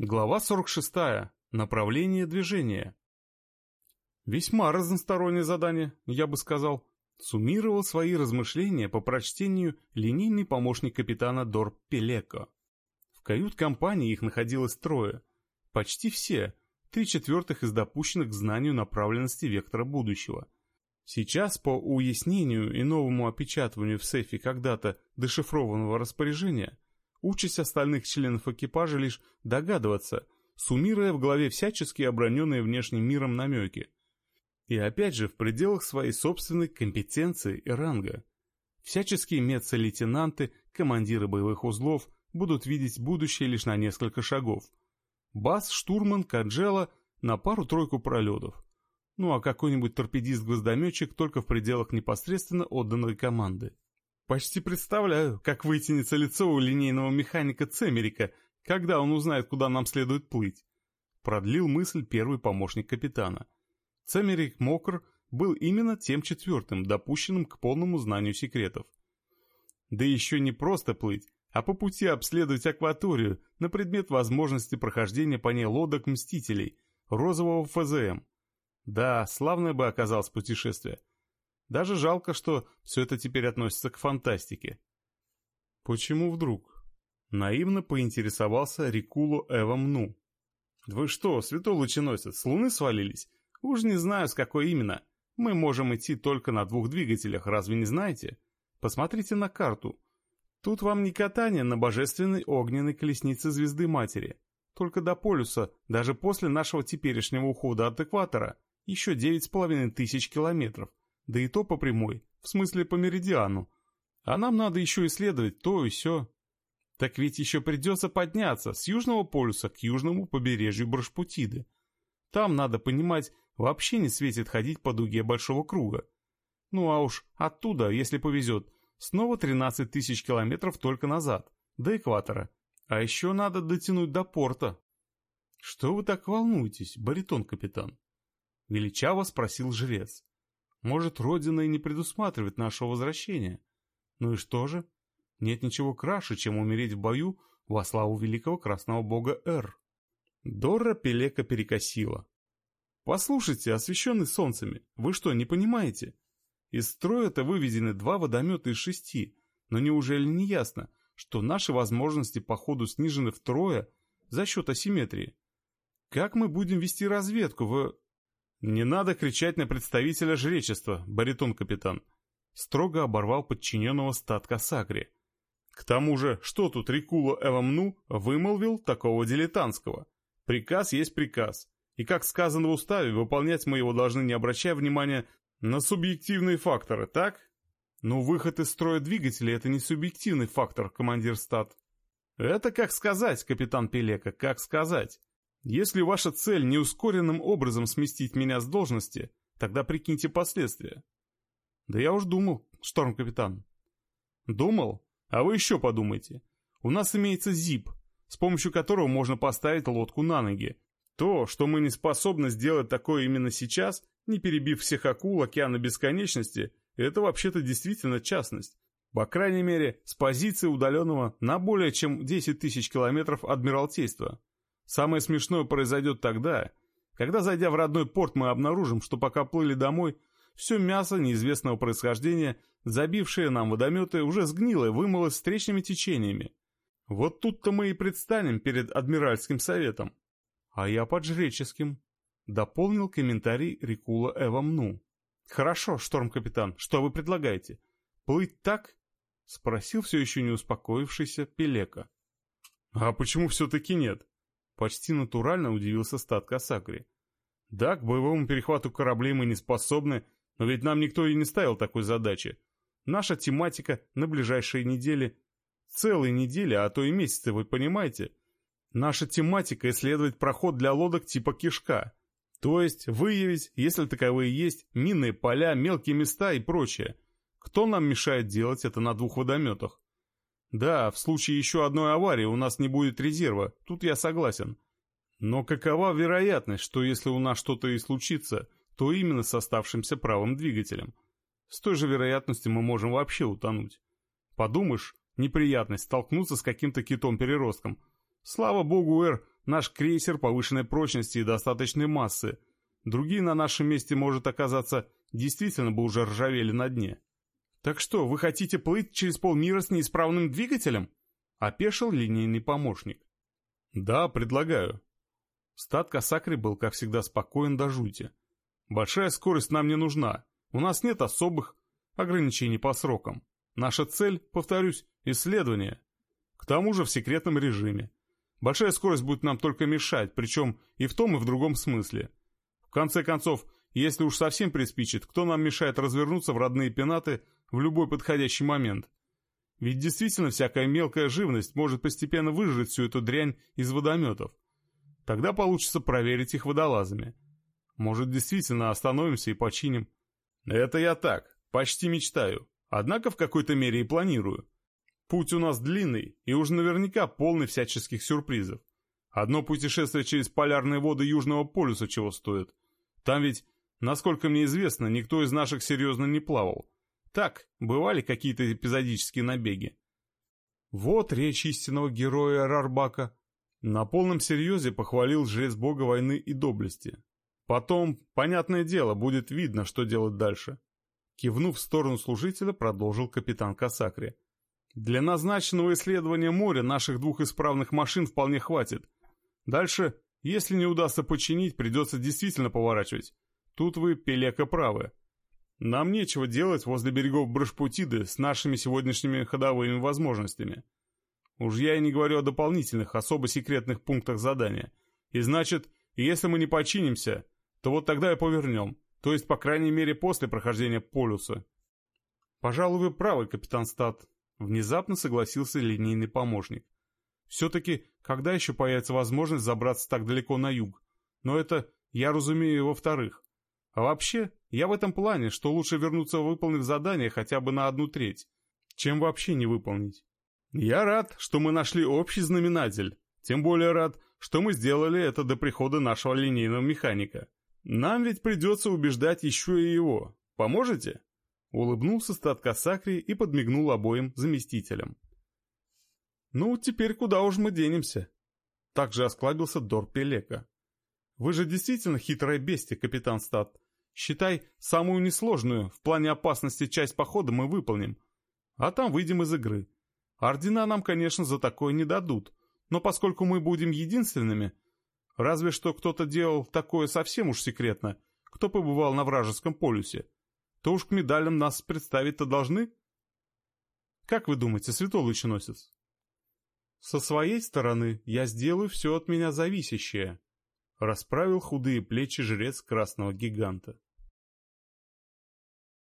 Глава 46. Направление движения. Весьма разностороннее задание, я бы сказал. Суммировал свои размышления по прочтению линейный помощник капитана Дор Пелеко. В кают-компании их находилось трое. Почти все, три четвертых из допущенных к знанию направленности вектора будущего. Сейчас по уяснению и новому опечатыванию в сейфе когда-то дешифрованного распоряжения – Участь остальных членов экипажа лишь догадываться, суммируя в голове всяческие оброненные внешним миром намеки. И опять же в пределах своей собственной компетенции и ранга. Всяческие меццо-лейтенанты, командиры боевых узлов будут видеть будущее лишь на несколько шагов. Бас, штурман, Каджела на пару-тройку пролетов. Ну а какой-нибудь торпедист-гвоздометчик только в пределах непосредственно отданной команды. Почти представляю, как вытянется лицо у линейного механика Цемерика, когда он узнает, куда нам следует плыть. Продлил мысль первый помощник капитана. Цемерик Мокр был именно тем четвертым, допущенным к полному знанию секретов. Да еще не просто плыть, а по пути обследовать акваторию на предмет возможности прохождения по ней лодок Мстителей, розового ФЗМ. Да, славное бы оказалось путешествие. Даже жалко, что все это теперь относится к фантастике. Почему вдруг? Наивно поинтересовался Рикуло Эвамну. Вы что, святой лученосец, с луны свалились? Уж не знаю, с какой именно. Мы можем идти только на двух двигателях, разве не знаете? Посмотрите на карту. Тут вам не катание на божественной огненной колеснице Звезды Матери. Только до полюса, даже после нашего теперешнего ухода от экватора, еще девять с половиной тысяч километров да и то по прямой, в смысле по меридиану. А нам надо еще исследовать то и все. Так ведь еще придется подняться с Южного полюса к южному побережью Брашпутиды. Там, надо понимать, вообще не светит ходить по дуге большого круга. Ну а уж оттуда, если повезет, снова 13 тысяч километров только назад, до экватора. А еще надо дотянуть до порта. «Что вы так волнуетесь, баритон-капитан?» Величаво спросил жрец. Может, Родина и не предусматривает нашего возвращения. Ну и что же? Нет ничего краше, чем умереть в бою во славу великого красного бога Эр. Дора Пелека перекосила. «Послушайте, освещенный солнцами, вы что, не понимаете? Из строя-то выведены два водомета из шести, но неужели не ясно, что наши возможности по ходу снижены втрое за счет асимметрии? Как мы будем вести разведку в... «Не надо кричать на представителя жречества, баритон-капитан», строго оборвал подчиненного статка Сагри. «К тому же, что тут Рикула Эвамну вымолвил такого дилетантского? Приказ есть приказ, и, как сказано в уставе, выполнять мы его должны, не обращая внимания на субъективные факторы, так? Но выход из строя двигателя — это не субъективный фактор, командир стат. Это как сказать, капитан Пелека, как сказать. Если ваша цель не ускоренным образом сместить меня с должности, тогда прикиньте последствия. Да я уж думал, шторм-капитан. Думал? А вы еще подумайте. У нас имеется ЗИП, с помощью которого можно поставить лодку на ноги. То, что мы не способны сделать такое именно сейчас, не перебив всех акул океана бесконечности, это вообще-то действительно частность. По крайней мере, с позиции удаленного на более чем 10 тысяч километров Адмиралтейства. Самое смешное произойдет тогда, когда, зайдя в родной порт, мы обнаружим, что пока плыли домой, все мясо неизвестного происхождения, забившее нам водометы, уже сгнило и вымылось встречными течениями. Вот тут-то мы и предстанем перед Адмиральским советом. А я под жреческим. Дополнил комментарий Рикула Эвамну. Хорошо, шторм-капитан, что вы предлагаете? Плыть так? Спросил все еще не успокоившийся Пелека. А почему все-таки нет? Почти натурально удивился стат Касакри. Да, к боевому перехвату кораблей мы не способны, но ведь нам никто и не ставил такой задачи. Наша тематика на ближайшие недели, целые недели, а то и месяцы, вы понимаете? Наша тематика — исследовать проход для лодок типа кишка. То есть выявить, если таковые есть, минные поля, мелкие места и прочее. Кто нам мешает делать это на двух водометах? Да, в случае еще одной аварии у нас не будет резерва, тут я согласен. Но какова вероятность, что если у нас что-то и случится, то именно с оставшимся правым двигателем? С той же вероятностью мы можем вообще утонуть. Подумаешь, неприятность столкнуться с каким-то китом-переростком. Слава богу, Эр Наш крейсер повышенной прочности и достаточной массы. Другие на нашем месте, может оказаться, действительно бы уже ржавели на дне. «Так что, вы хотите плыть через полмира с неисправным двигателем?» — опешил линейный помощник. «Да, предлагаю». Стат Касакри был, как всегда, спокоен до жути. «Большая скорость нам не нужна. У нас нет особых ограничений по срокам. Наша цель, повторюсь, исследование. К тому же в секретном режиме. Большая скорость будет нам только мешать, причем и в том, и в другом смысле. В конце концов, если уж совсем приспичит, кто нам мешает развернуться в родные пенаты в любой подходящий момент? Ведь действительно всякая мелкая живность может постепенно выжрать всю эту дрянь из водометов. Тогда получится проверить их водолазами. Может, действительно остановимся и починим. Это я так, почти мечтаю. Однако в какой-то мере и планирую. Путь у нас длинный и уж наверняка полный всяческих сюрпризов. Одно путешествие через полярные воды Южного полюса чего стоит. Там ведь, насколько мне известно, никто из наших серьезно не плавал. Так, бывали какие-то эпизодические набеги. Вот речь истинного героя Рарбака. На полном серьезе похвалил жрец бога войны и доблести. Потом, понятное дело, будет видно, что делать дальше. Кивнув в сторону служителя, продолжил капитан Касакри. Для назначенного исследования моря наших двух исправных машин вполне хватит. Дальше, если не удастся починить, придется действительно поворачивать. Тут вы, Пелека, правы. Нам нечего делать возле берегов Брашпутиды с нашими сегодняшними ходовыми возможностями. Уж я и не говорю о дополнительных, особо секретных пунктах задания. И значит, если мы не починимся, то вот тогда и повернем. То есть, по крайней мере, после прохождения полюса. Пожалуй, вы правы, капитан Стат, Внезапно согласился линейный помощник. Все-таки, когда еще появится возможность забраться так далеко на юг? Но это, я разумею, во-вторых. А вообще, я в этом плане, что лучше вернуться, выполнив задание хотя бы на одну треть, чем вообще не выполнить. Я рад, что мы нашли общий знаменатель. Тем более рад, что мы сделали это до прихода нашего линейного механика. Нам ведь придется убеждать еще и его. Поможете? Улыбнулся стат Касакри и подмигнул обоим заместителям. «Ну, теперь куда уж мы денемся?» Также осклабился Дор Пелека. «Вы же действительно хитрое бестие, капитан Стат. Считай, самую несложную в плане опасности часть похода мы выполним. А там выйдем из игры. Ордена нам, конечно, за такое не дадут. Но поскольку мы будем единственными, разве что кто-то делал такое совсем уж секретно, кто побывал на вражеском полюсе, то уж к медалям нас представить-то должны. Как вы думаете, святой лученосец? Со своей стороны я сделаю все от меня зависящее, расправил худые плечи жрец красного гиганта.